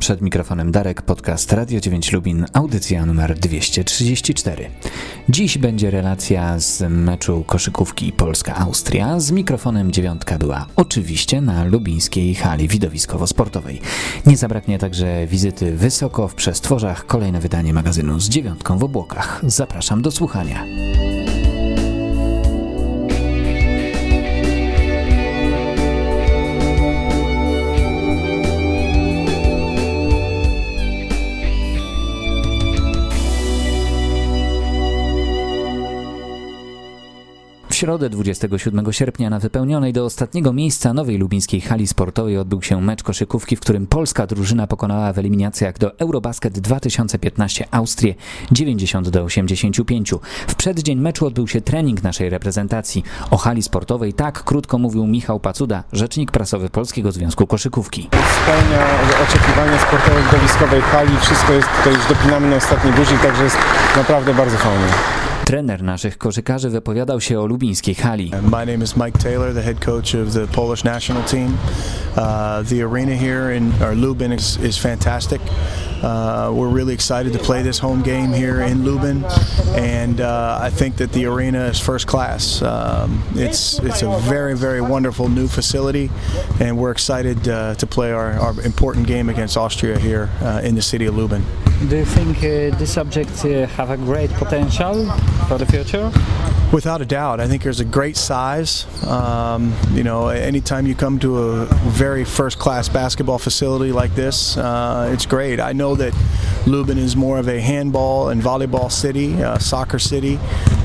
Przed mikrofonem Darek, podcast Radio 9 Lubin, audycja numer 234. Dziś będzie relacja z meczu koszykówki Polska-Austria. Z mikrofonem dziewiątka była oczywiście na lubińskiej hali widowiskowo-sportowej. Nie zabraknie także wizyty wysoko w przestworzach, kolejne wydanie magazynu z dziewiątką w obłokach. Zapraszam do słuchania. Środę 27 sierpnia na wypełnionej do ostatniego miejsca nowej lubińskiej hali sportowej odbył się mecz koszykówki, w którym polska drużyna pokonała w eliminacjach do Eurobasket 2015 Austrię 90 do 85. W przeddzień meczu odbył się trening naszej reprezentacji. O hali sportowej tak krótko mówił Michał Pacuda, rzecznik prasowy Polskiego Związku Koszykówki. Spełnia oczekiwania sportowe widowiskowej hali. Wszystko jest tutaj już dopinamy na ostatni guzik, także jest naprawdę bardzo fajnie. Trener naszych koszykarzy wypowiadał się o lubińskiej hali. My name is Mike Taylor, the head coach of the Polish national team. Uh, the arena here in Lubin is, is fantastic. Uh, we're really excited to play this home game here in Lubin, and uh, I think that the arena is first class. Um, it's it's a very very wonderful new facility, and we're excited uh, to play our, our important game against Austria here uh, in the city of Lubin. Do you think uh, this subject uh, have a great potential for the future? Without a doubt, I think there's a great size. Um, you know, anytime you come to a very first-class basketball facility like this, uh, it's great. I know that Lubin is more of a handball and volleyball city, uh, soccer city,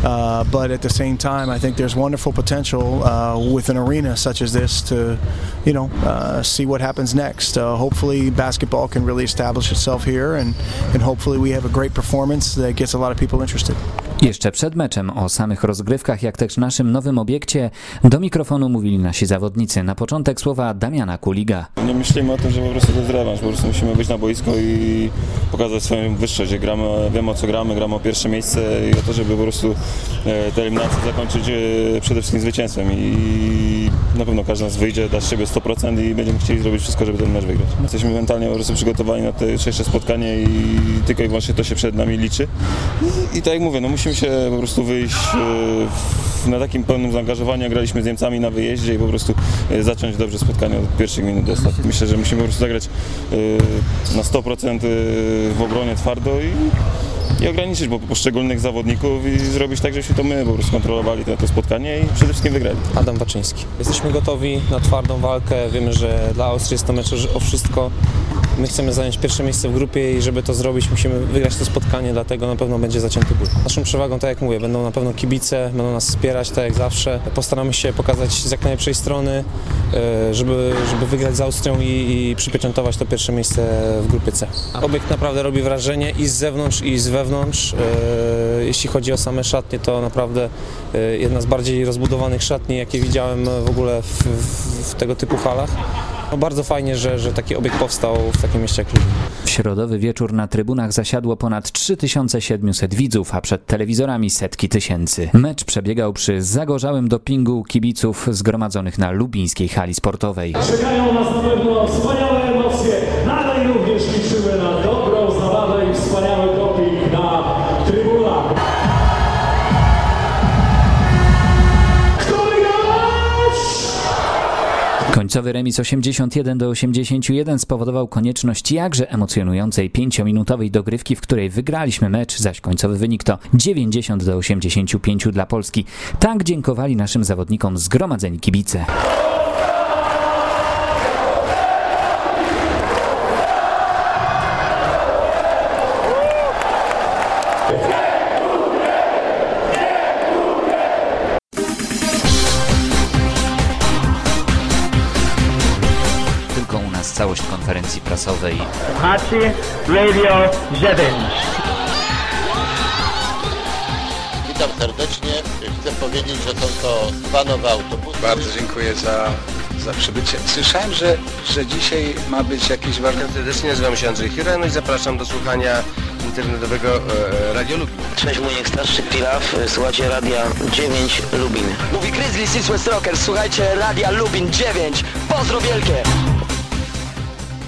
uh, but at the same time, I think there's wonderful potential uh, with an arena such as this to, you know, uh, see what happens next. Uh, hopefully, basketball can really establish itself here, and, and hopefully, we have a great performance that gets a lot of people interested. Jeszcze przed meczem o samych rozgrywkach, jak też naszym nowym obiekcie, do mikrofonu mówili nasi zawodnicy. Na początek słowa Damiana Kuliga. Nie myślimy o tym, że po prostu to jest po prostu musimy być na boisku i pokazać swoją wyższość, gramy, wiemy o co gramy, gramy o pierwsze miejsce i o to, żeby po prostu e, te eliminacje zakończyć e, przede wszystkim zwycięstwem i na pewno każdy z nas wyjdzie, da z siebie 100% i będziemy chcieli zrobić wszystko, żeby ten mecz wygrać. Jesteśmy mentalnie po prostu przygotowani na to jutrzejsze spotkanie i tylko i wyłącznie to się przed nami liczy. I, i tak jak mówię, no musimy się po prostu wyjść e, w, na takim pełnym zaangażowaniu, graliśmy z Niemcami na wyjeździe i po prostu e, zacząć dobrze spotkanie od pierwszych minut do ostatnich. Myślę, że musimy po prostu zagrać e, na 100% w obronie twardo i, i ograniczyć po poszczególnych zawodników i zrobić tak, żebyśmy to my po prostu kontrolowali to, to spotkanie i przede wszystkim wygrali. Adam Baczyński. Jesteśmy gotowi na twardą walkę. Wiemy, że dla Austrii jest to mecz o wszystko. My chcemy zająć pierwsze miejsce w grupie i żeby to zrobić, musimy wygrać to spotkanie, dlatego na pewno będzie zacięty ból. Naszą przewagą, tak jak mówię, będą na pewno kibice, będą nas wspierać, tak jak zawsze. Postaramy się pokazać z jak najlepszej strony, e, żeby, żeby wygrać z Austrią i, i przypieczętować to pierwsze miejsce w grupie C. Obiekt naprawdę robi wrażenie i z zewnątrz, i z wewnątrz. E, Jeśli chodzi o same szatnie, to naprawdę e, jedna z bardziej rozbudowanych szatni, jakie widziałem w ogóle w, w, w tego typu halach. No bardzo fajnie, że, że taki obiekt powstał w takim mieście jak Lublin. W środowy wieczór na trybunach zasiadło ponad 3700 widzów, a przed telewizorami setki tysięcy. Mecz przebiegał przy zagorzałym dopingu kibiców zgromadzonych na lubińskiej hali sportowej. Czekają nas na pewno wspaniałe emocje. Dalej również liczymy na dobrą Końcowy remis 81 do 81 spowodował konieczność jakże emocjonującej pięciominutowej dogrywki, w której wygraliśmy mecz, zaś końcowy wynik to 90 do 85 dla Polski. Tak dziękowali naszym zawodnikom zgromadzeni kibice. Tylko prasowej Hachi Radio 9. Witam serdecznie. Chcę powiedzieć, że są to dwa nowe autobusy. Bardzo dziękuję za, za przybycie. Słyszałem, że, że dzisiaj ma być jakiś warsztat. Serdecznie nazywam się Andrzej Hireno i zapraszam do słuchania internetowego e, Radio Lubin. Cześć, mój starszy Pilaw, słuchajcie Radia 9 Lubin. Mówi Grizzly Six West Rockers, słuchajcie Radia Lubin 9. Pozdro wielkie!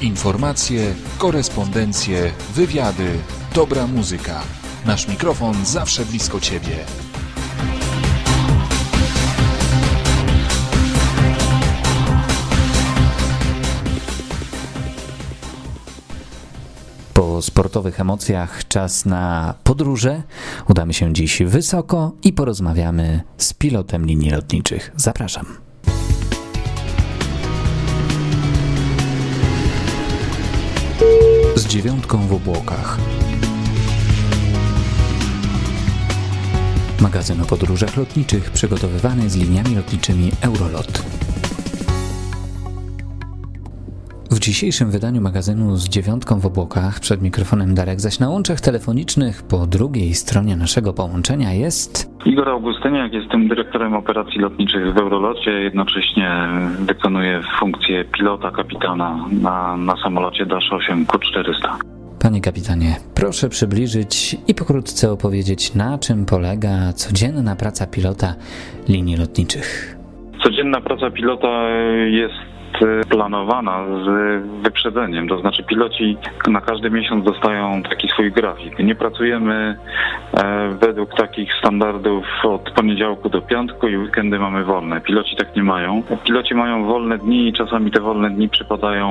Informacje, korespondencje, wywiady, dobra muzyka. Nasz mikrofon zawsze blisko Ciebie. Po sportowych emocjach czas na podróże. Udamy się dziś wysoko i porozmawiamy z pilotem linii lotniczych. Zapraszam. Z dziewiątką w obłokach. Magazyn o podróżach lotniczych przygotowywany z liniami lotniczymi Eurolot. W dzisiejszym wydaniu magazynu z dziewiątką w obłokach przed mikrofonem Darek, zaś na łączach telefonicznych po drugiej stronie naszego połączenia jest Igor Augustyniak, jestem dyrektorem operacji lotniczych w Eurolocie, jednocześnie wykonuję funkcję pilota, kapitana na, na samolocie Dash 8 Q400. Panie kapitanie, proszę przybliżyć i pokrótce opowiedzieć, na czym polega codzienna praca pilota linii lotniczych. Codzienna praca pilota jest planowana z wyprzedzeniem, to znaczy piloci na każdy miesiąc dostają taki swój grafik. Nie pracujemy e, według takich standardów od poniedziałku do piątku i weekendy mamy wolne. Piloci tak nie mają. Piloci mają wolne dni i czasami te wolne dni przypadają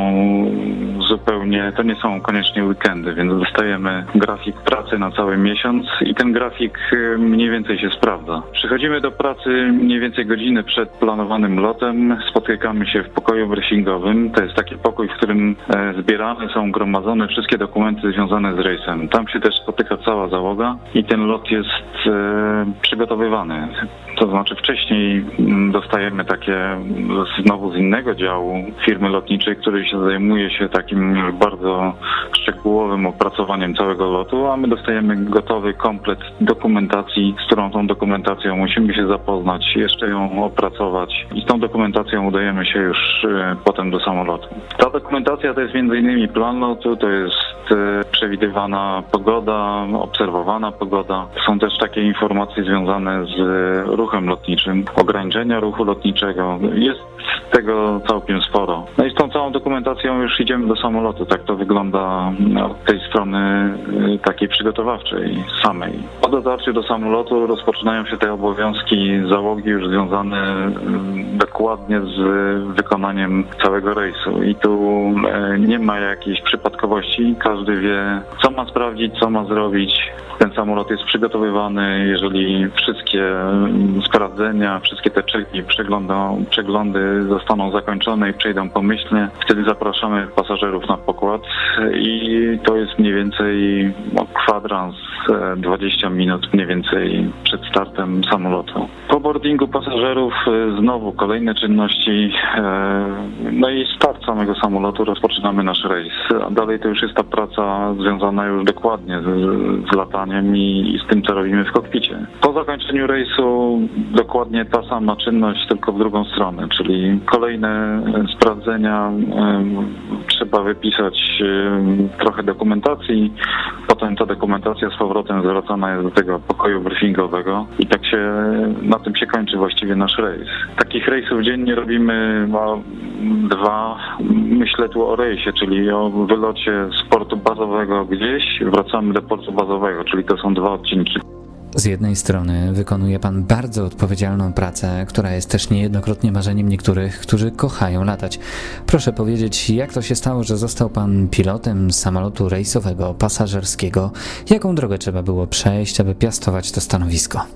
zupełnie, to nie są koniecznie weekendy, więc dostajemy grafik pracy na cały miesiąc i ten grafik e, mniej więcej się sprawdza. Przychodzimy do pracy mniej więcej godziny przed planowanym lotem, spotykamy się w pokoju briefingowym. To jest taki pokój, w którym e, zbierane są, gromadzone wszystkie dokumenty związane z rejsem. Tam się też spotyka cała załoga i ten lot jest e, przygotowywany. To znaczy wcześniej mm, dostajemy takie znowu z innego działu firmy lotniczej, który się zajmuje się takim bardzo szczegółowym opracowaniem całego lotu, a my dostajemy gotowy komplet dokumentacji, z którą tą dokumentacją musimy się zapoznać, jeszcze ją opracować i z tą dokumentacją udajemy się już e, potem do samolotu. Ta dokumentacja to jest m.in. plan lotu, to jest e, przewidywana pogoda, obserwowana pogoda. Są też takie informacje związane z ruchem lotniczym, ograniczenia ruchu lotniczego. Jest tego całkiem sporo. No i z tą całą dokumentacją już idziemy do samolotu. Tak to wygląda od tej strony takiej przygotowawczej samej. Po dotarciu do samolotu rozpoczynają się te obowiązki załogi już związane dokładnie z wykonaniem całego rejsu. I tu y, nie ma jakiejś przypadkowości. Każdy wie, co ma sprawdzić, co ma zrobić. Ten samolot jest przygotowywany, jeżeli wszystkie sprawdzenia, wszystkie te czeki, przeglądy zostaną zakończone i przejdą pomyślnie, wtedy zapraszamy pasażerów na pokład i to jest mniej więcej kwadrans 20 minut mniej więcej przed startem samolotu. Po boardingu pasażerów e, znowu kolejne czynności, e, no i start samego samolotu, rozpoczynamy nasz rejs. A dalej to już jest ta praca związana już dokładnie z, z lataniem i, i z tym, co robimy w kokpicie. Po zakończeniu rejsu dokładnie ta sama czynność, tylko w drugą stronę, czyli kolejne sprawdzenia, trzeba wypisać trochę dokumentacji, potem ta dokumentacja z powrotem zwracana jest do tego pokoju briefingowego i tak się, na tym się kończy właściwie nasz rejs. Takich rejsów dziennie robimy no, dwa. Myślę tu o rejsie, czyli o wylocie z portu bazowego gdzieś, wracamy do portu bazowego, czyli to są dwa odcinki. Z jednej strony wykonuje Pan bardzo odpowiedzialną pracę, która jest też niejednokrotnie marzeniem niektórych, którzy kochają latać. Proszę powiedzieć, jak to się stało, że został Pan pilotem samolotu rejsowego, pasażerskiego? Jaką drogę trzeba było przejść, aby piastować to stanowisko?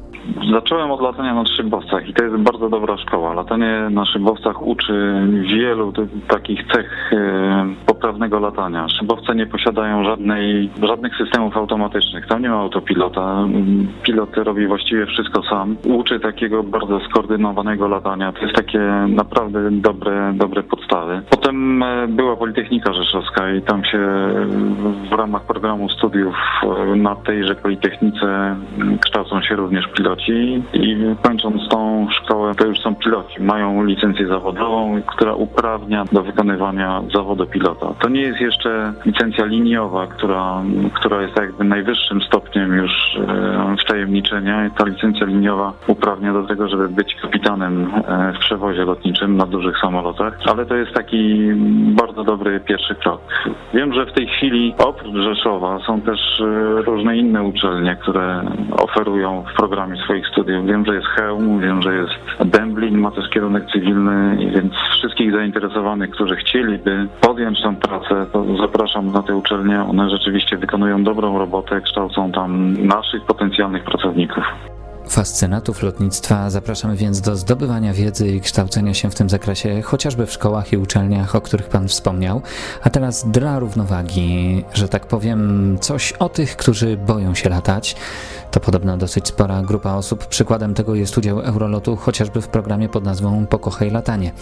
Zacząłem od latania na szybowcach i to jest bardzo dobra szkoła. Latanie na szybowcach uczy wielu takich cech e, poprawnego latania. Szybowce nie posiadają żadnej, żadnych systemów automatycznych. Tam nie ma autopilota. Pilot robi właściwie wszystko sam. Uczy takiego bardzo skoordynowanego latania. To jest takie naprawdę dobre, dobre podstawy. Potem e, była Politechnika Rzeszowska i tam się w ramach programu studiów e, na tejże Politechnice kształcą się również piloci piloci i kończąc tą szkołę to już są piloci. Mają licencję zawodową, która uprawnia do wykonywania zawodu pilota. To nie jest jeszcze licencja liniowa, która, która jest jakby najwyższym stopniem już e, wtajemniczenia. Ta licencja liniowa uprawnia do tego, żeby być kapitanem e, w przewozie lotniczym na dużych samolotach, ale to jest taki bardzo dobry pierwszy krok. Wiem, że w tej chwili oprócz Rzeszowa są też e, różne inne uczelnie, które oferują w programie swoich studiów. Wiem, że jest Heum, wiem, że jest Demblin, ma też kierunek cywilny, więc wszystkich zainteresowanych, którzy chcieliby podjąć tę pracę, to zapraszam na te uczelnie. One rzeczywiście wykonują dobrą robotę, kształcą tam naszych potencjalnych pracowników. Fascynatów lotnictwa zapraszamy więc do zdobywania wiedzy i kształcenia się w tym zakresie, chociażby w szkołach i uczelniach, o których Pan wspomniał. A teraz dla równowagi, że tak powiem, coś o tych, którzy boją się latać. To podobno dosyć spora grupa osób. Przykładem tego jest udział Eurolotu chociażby w programie pod nazwą Pokochaj latanie.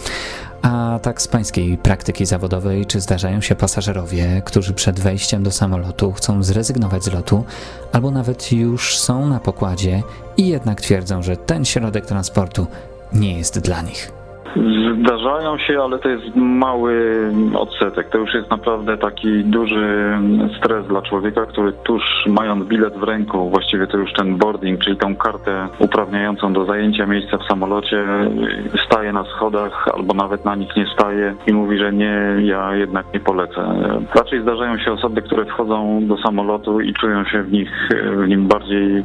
A tak z pańskiej praktyki zawodowej, czy zdarzają się pasażerowie, którzy przed wejściem do samolotu chcą zrezygnować z lotu, albo nawet już są na pokładzie i jednak twierdzą, że ten środek transportu nie jest dla nich? Zdarzają się, ale to jest mały odsetek. To już jest naprawdę taki duży stres dla człowieka, który tuż mając bilet w ręku, właściwie to już ten boarding, czyli tą kartę uprawniającą do zajęcia miejsca w samolocie, staje na schodach albo nawet na nich nie staje i mówi, że nie, ja jednak nie polecę. Raczej zdarzają się osoby, które wchodzą do samolotu i czują się w nich w nim bardziej e,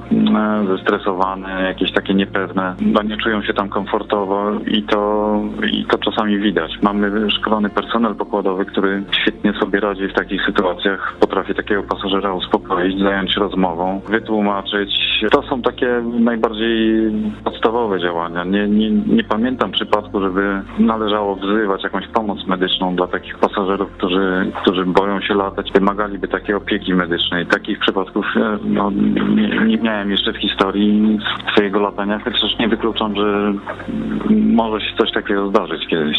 zestresowane, jakieś takie niepewne, no nie czują się tam komfortowo i to i to czasami widać. Mamy szkolony personel pokładowy, który świetnie sobie radzi w takich sytuacjach, potrafi takiego pasażera uspokoić, zająć rozmową, wytłumaczyć. To są takie najbardziej podstawowe działania. Nie, nie, nie pamiętam przypadku, żeby należało wzywać jakąś pomoc medyczną dla takich pasażerów, którzy, którzy boją się latać, wymagaliby takiej opieki medycznej. Takich przypadków e, no, nie, nie miałem jeszcze w historii swojego latania, chociaż nie wykluczam, że może się coś takiego zdarzyć kiedyś.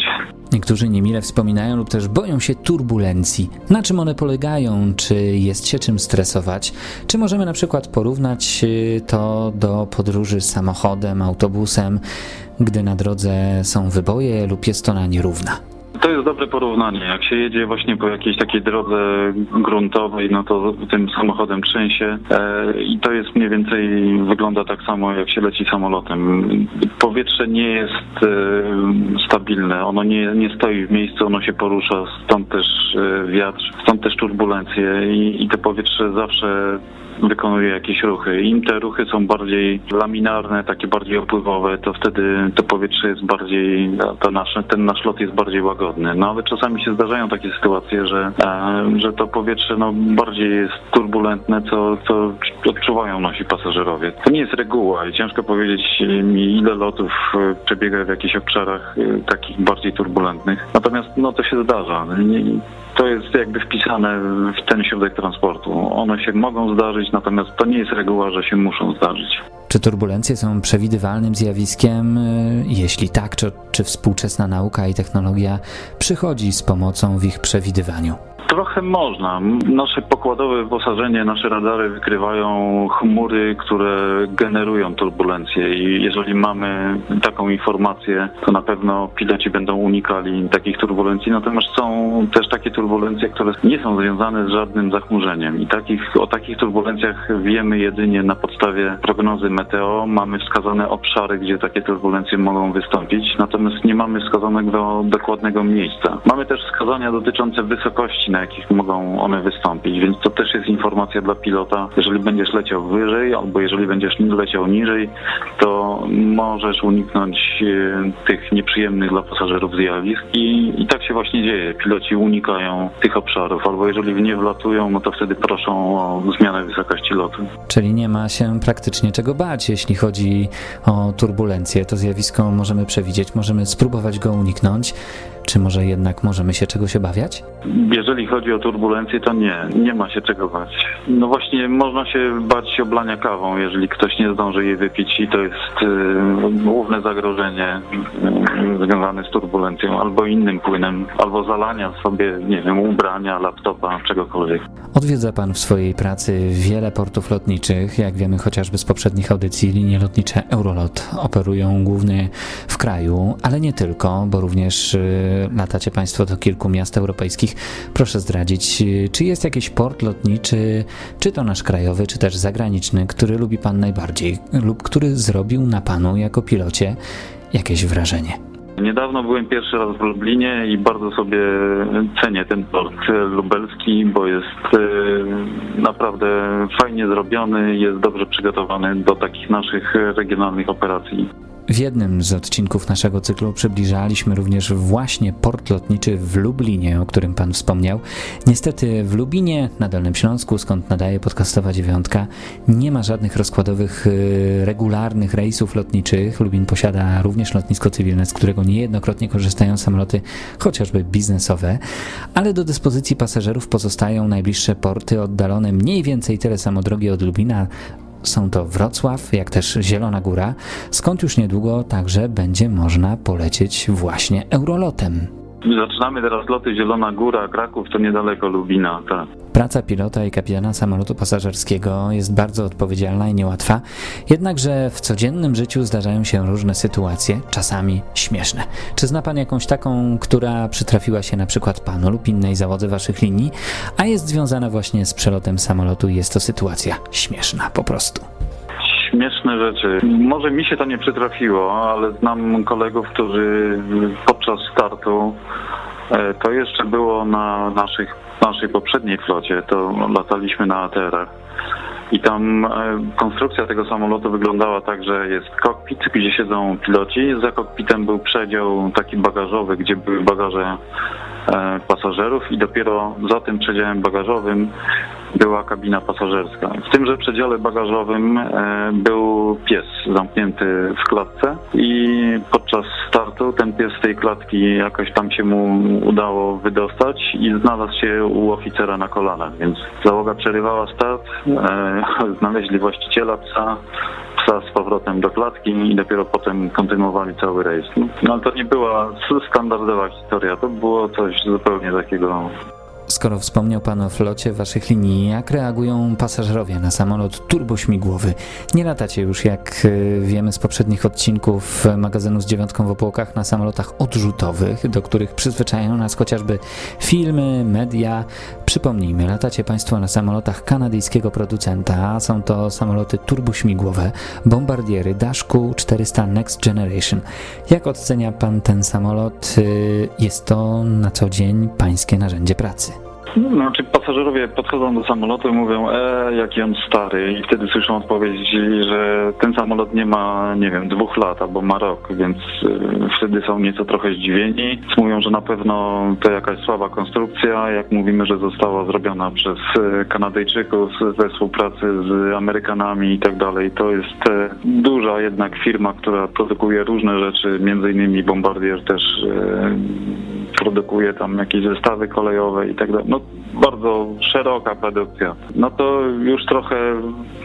Niektórzy niemile wspominają lub też boją się turbulencji. Na czym one polegają? Czy jest się czym stresować? Czy możemy na przykład porównać y, to do podróży samochodem, autobusem, gdy na drodze są wyboje lub jest ona nierówna? To jest dobre porównanie. Jak się jedzie właśnie po jakiejś takiej drodze gruntowej, no to tym samochodem trzęsie e, i to jest mniej więcej, wygląda tak samo jak się leci samolotem. Powietrze nie jest e, stabilne, ono nie, nie stoi w miejscu, ono się porusza, stąd też e, wiatr, stąd też turbulencje i, i to powietrze zawsze wykonuje jakieś ruchy. Im te ruchy są bardziej laminarne, takie bardziej opływowe, to wtedy to powietrze jest bardziej, to nasze, ten nasz lot jest bardziej łagodny. No ale czasami się zdarzają takie sytuacje, że, e, że to powietrze no, bardziej jest turbulentne, co, co odczuwają nasi pasażerowie. To nie jest reguła i ciężko powiedzieć mi, ile lotów e, przebiega w jakichś obszarach e, takich bardziej turbulentnych. Natomiast no, to się zdarza. Nie, to jest jakby wpisane w ten środek transportu. One się mogą zdarzyć, natomiast to nie jest reguła, że się muszą zdarzyć. Czy turbulencje są przewidywalnym zjawiskiem? Jeśli tak, czy, czy współczesna nauka i technologia przychodzi z pomocą w ich przewidywaniu? Trochę można. Nasze pokładowe wyposażenie, nasze radary wykrywają chmury, które generują turbulencje i jeżeli mamy taką informację, to na pewno piloci będą unikali takich turbulencji. Natomiast są też takie turbulencje, które nie są związane z żadnym zachmurzeniem i takich, o takich turbulencjach wiemy jedynie na podstawie prognozy meteo. Mamy wskazane obszary, gdzie takie turbulencje mogą wystąpić, natomiast nie mamy wskazanego dokładnego miejsca. Mamy też wskazania dotyczące wysokości na jakich mogą one wystąpić, więc to też jest informacja dla pilota. Jeżeli będziesz leciał wyżej albo jeżeli będziesz leciał niżej, to możesz uniknąć e, tych nieprzyjemnych dla pasażerów zjawisk i, i tak się właśnie dzieje. Piloci unikają tych obszarów, albo jeżeli w nie wlatują, no to wtedy proszą o zmianę wysokości lotu. Czyli nie ma się praktycznie czego bać, jeśli chodzi o turbulencje. To zjawisko możemy przewidzieć, możemy spróbować go uniknąć. Czy może jednak możemy się czegoś obawiać? Jeżeli chodzi o turbulencje, to nie, nie ma się czego bać. No właśnie, można się bać oblania kawą, jeżeli ktoś nie zdąży jej wypić i to jest y, główne zagrożenie y, związane z turbulencją, albo innym płynem, albo zalania sobie, nie wiem, ubrania, laptopa, czegokolwiek. Odwiedza Pan w swojej pracy wiele portów lotniczych, jak wiemy chociażby z poprzednich audycji, linie lotnicze Eurolot operują głównie w kraju, ale nie tylko, bo również y, latacie Państwo do kilku miast europejskich. Proszę zdradzić, y, czy jest jakiś port lotniczy, czy to nasz krajowy, czy też zagraniczny, który lubi Pan najbardziej lub który zrobił na Panu jako pilocie jakieś wrażenie? Niedawno byłem pierwszy raz w Lublinie i bardzo sobie cenię ten port lubelski, bo jest y, naprawdę fajnie zrobiony, jest dobrze przygotowany do takich naszych regionalnych operacji. W jednym z odcinków naszego cyklu przybliżaliśmy również właśnie port lotniczy w Lublinie, o którym Pan wspomniał. Niestety w Lubinie, na Dolnym Śląsku, skąd nadaje podcastowa dziewiątka, nie ma żadnych rozkładowych, y, regularnych rejsów lotniczych. Lubin posiada również lotnisko cywilne, z którego niejednokrotnie korzystają samoloty, chociażby biznesowe, ale do dyspozycji pasażerów pozostają najbliższe porty oddalone mniej więcej tyle samo drogi od Lubina, są to Wrocław, jak też Zielona Góra, skąd już niedługo także będzie można polecieć właśnie Eurolotem. Zaczynamy teraz loty Zielona Góra, Kraków to niedaleko Lubina, tak. Praca pilota i kapitana samolotu pasażerskiego jest bardzo odpowiedzialna i niełatwa, jednakże w codziennym życiu zdarzają się różne sytuacje, czasami śmieszne. Czy zna Pan jakąś taką, która przytrafiła się na przykład Panu lub innej załodze Waszych linii, a jest związana właśnie z przelotem samolotu i jest to sytuacja śmieszna po prostu? Śmieszne rzeczy. Może mi się to nie przytrafiło, ale znam kolegów, którzy podczas startu, e, to jeszcze było na naszych, naszej poprzedniej flocie, to lataliśmy na ATR-ach. I tam e, konstrukcja tego samolotu wyglądała tak, że jest kokpit, gdzie siedzą piloci. Za kokpitem był przedział taki bagażowy, gdzie były bagaże pasażerów i dopiero za tym przedziałem bagażowym była kabina pasażerska. W tymże przedziale bagażowym e, był pies zamknięty w klatce i podczas startu ten pies z tej klatki jakoś tam się mu udało wydostać i znalazł się u oficera na kolanach, więc załoga przerywała start, e, znaleźli właściciela psa, psa z powrotem do klatki i dopiero potem kontynuowali cały rejs. No ale to nie była standardowa historia, to było coś zupełnie takiego Skoro wspomniał Pan o flocie Waszych linii, jak reagują pasażerowie na samolot turbośmigłowy? Nie latacie już, jak y, wiemy z poprzednich odcinków magazynu z dziewiątką w opłokach, na samolotach odrzutowych, do których przyzwyczajają nas chociażby filmy, media. Przypomnijmy, latacie Państwo na samolotach kanadyjskiego producenta. Są to samoloty turbośmigłowe, bombardiery Dashku 400 Next Generation. Jak ocenia Pan ten samolot? Y, jest to na co dzień Pańskie narzędzie pracy. Znaczy pasażerowie podchodzą do samolotu i mówią, e, jaki on stary i wtedy słyszą odpowiedź, że ten samolot nie ma, nie wiem, dwóch lat albo ma rok, więc y, wtedy są nieco trochę zdziwieni. Mówią, że na pewno to jakaś słaba konstrukcja, jak mówimy, że została zrobiona przez y, Kanadyjczyków we współpracy z Amerykanami i tak dalej. To jest y, duża jednak firma, która produkuje różne rzeczy, między innymi Bombardier też produkuje tam jakieś zestawy kolejowe i tak dalej. No bardzo szeroka produkcja. No to już trochę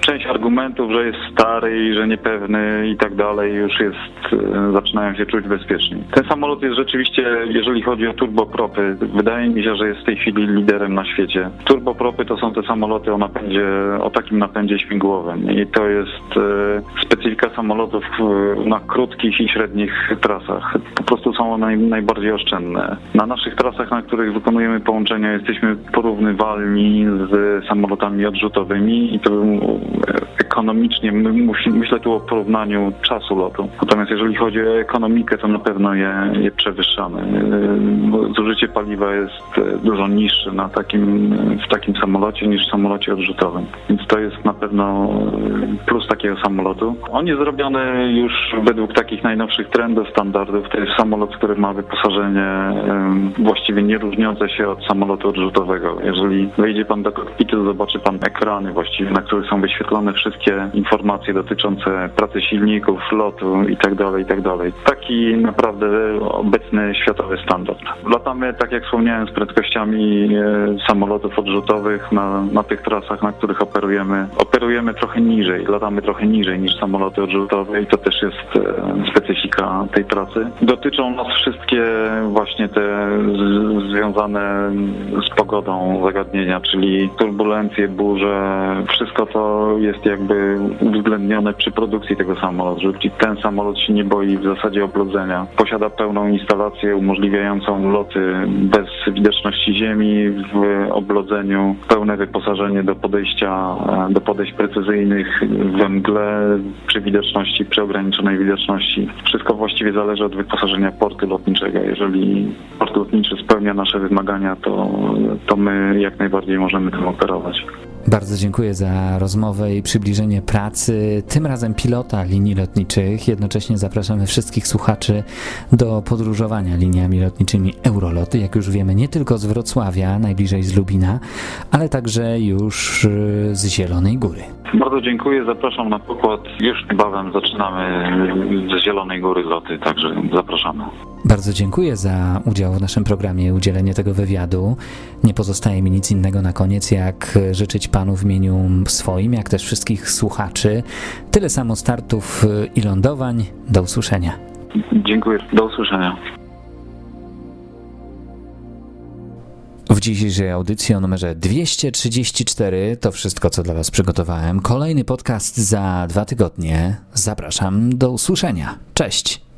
część argumentów, że jest stary i że niepewny i tak dalej, już jest, e, zaczynają się czuć bezpieczni. Ten samolot jest rzeczywiście, jeżeli chodzi o turbopropy, wydaje mi się, że jest w tej chwili liderem na świecie. Turbopropy to są te samoloty o napędzie, o takim napędzie śmigłowym i to jest e, specyfika samolotów e, na krótkich i średnich trasach. Po prostu są one najbardziej oszczędne. Na naszych trasach, na których wykonujemy połączenia, jesteśmy porównywalni z samolotami odrzutowymi i to ekonomicznie, myślę tu o porównaniu czasu lotu. Natomiast jeżeli chodzi o ekonomikę, to na pewno je, je przewyższamy. Zużycie paliwa jest dużo niższe na takim, w takim samolocie niż w samolocie odrzutowym. Więc to jest na pewno plus takiego samolotu. On jest zrobiony już według takich najnowszych trendów, standardów. To jest samolot, który ma wyposażenie właściwie nie różniące się od samolotu odrzutowego. Jeżeli wejdzie pan do kokpitu, zobaczy pan ekrany właściwie, na których są wyświetlone wszystkie informacje dotyczące pracy silników, lotu itd., itd. Taki naprawdę obecny światowy standard. Latamy, tak jak wspomniałem, z prędkościami e, samolotów odrzutowych na, na tych trasach, na których operujemy. Operujemy trochę niżej, latamy trochę niżej niż samoloty odrzutowe i to też jest e, specyfika tej pracy. Dotyczą nas wszystkie właśnie te związane z pogodą zagadnienia, czyli turbulencje, burze, wszystko to jest jakby uwzględnione przy produkcji tego samolotu, czyli ten samolot się nie boi w zasadzie oblodzenia. Posiada pełną instalację umożliwiającą loty bez widoczności ziemi, w oblodzeniu, pełne wyposażenie do podejścia, do podejść precyzyjnych we mgle, przy widoczności, przy ograniczonej widoczności. Wszystko właściwie zależy od wyposażenia portu lotniczego. Jeżeli port lotniczy spełnia nasze wymagania, to, to my jak najbardziej możemy tym operować. Bardzo dziękuję za rozmowę i przybliżenie pracy, tym razem pilota linii lotniczych. Jednocześnie zapraszamy wszystkich słuchaczy do podróżowania liniami lotniczymi Euroloty, jak już wiemy, nie tylko z Wrocławia, najbliżej z Lubina, ale także już y, z Zielonej Góry. Bardzo dziękuję, zapraszam na pokład. Już niebawem zaczynamy z Zielonej Góry loty, także zapraszamy. Bardzo dziękuję za udział w naszym programie, udzielenie tego wywiadu. Nie pozostaje mi nic innego na koniec, jak życzyć Panu w imieniu swoim, jak też wszystkich słuchaczy tyle samo startów i lądowań. Do usłyszenia. Dziękuję, do usłyszenia. W dzisiejszej audycji o numerze 234 to wszystko, co dla Was przygotowałem. Kolejny podcast za dwa tygodnie. Zapraszam do usłyszenia. Cześć!